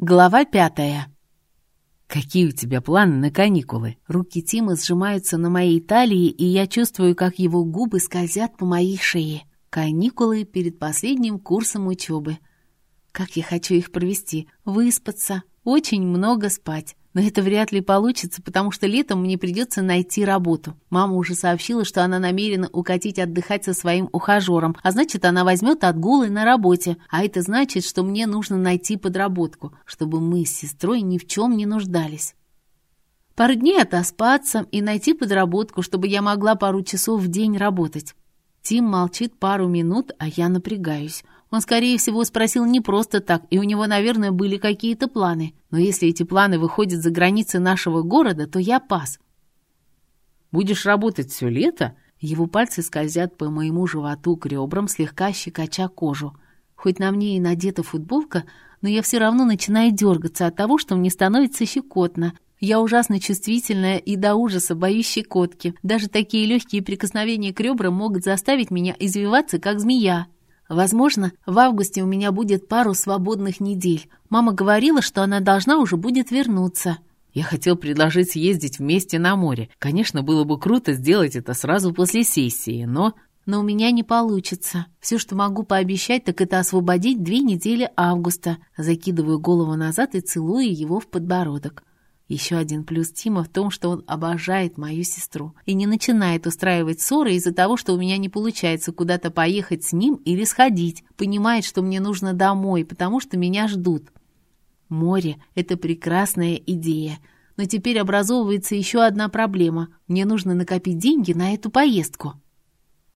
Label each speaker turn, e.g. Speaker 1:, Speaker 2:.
Speaker 1: Глава пятая. «Какие у тебя планы на каникулы?» Руки Тима сжимаются на моей талии, и я чувствую, как его губы скользят по моей шее. Каникулы перед последним курсом учебы. Как я хочу их провести? Выспаться, очень много спать. Но это вряд ли получится, потому что летом мне придется найти работу. Мама уже сообщила, что она намерена укатить отдыхать со своим ухажером, а значит, она возьмет отгулы на работе. А это значит, что мне нужно найти подработку, чтобы мы с сестрой ни в чем не нуждались. Пару дней отоспаться и найти подработку, чтобы я могла пару часов в день работать. Тим молчит пару минут, а я напрягаюсь. Он, скорее всего, спросил не просто так, и у него, наверное, были какие-то планы. Но если эти планы выходят за границы нашего города, то я пас.
Speaker 2: «Будешь работать все лето?»
Speaker 1: Его пальцы скользят по моему животу к ребрам, слегка щекоча кожу. Хоть на мне и надета футболка, но я все равно начинаю дергаться от того, что мне становится щекотно. Я ужасно чувствительная и до ужаса боюсь щекотки. Даже такие легкие прикосновения к ребрам могут заставить меня извиваться, как змея. Возможно, в августе у меня будет пару свободных недель. Мама говорила, что она должна уже будет вернуться.
Speaker 2: Я хотел предложить съездить вместе на море. Конечно, было бы круто сделать это сразу после сессии, но...
Speaker 1: Но у меня не получится. Все, что могу пообещать, так это освободить две недели августа. Закидываю голову назад и целую его в подбородок. Еще один плюс Тима в том, что он обожает мою сестру и не начинает устраивать ссоры из-за того, что у меня не получается куда-то поехать с ним или сходить. Понимает, что мне нужно домой, потому что меня ждут. Море — это прекрасная идея. Но теперь образовывается еще одна проблема. Мне нужно накопить деньги на эту поездку.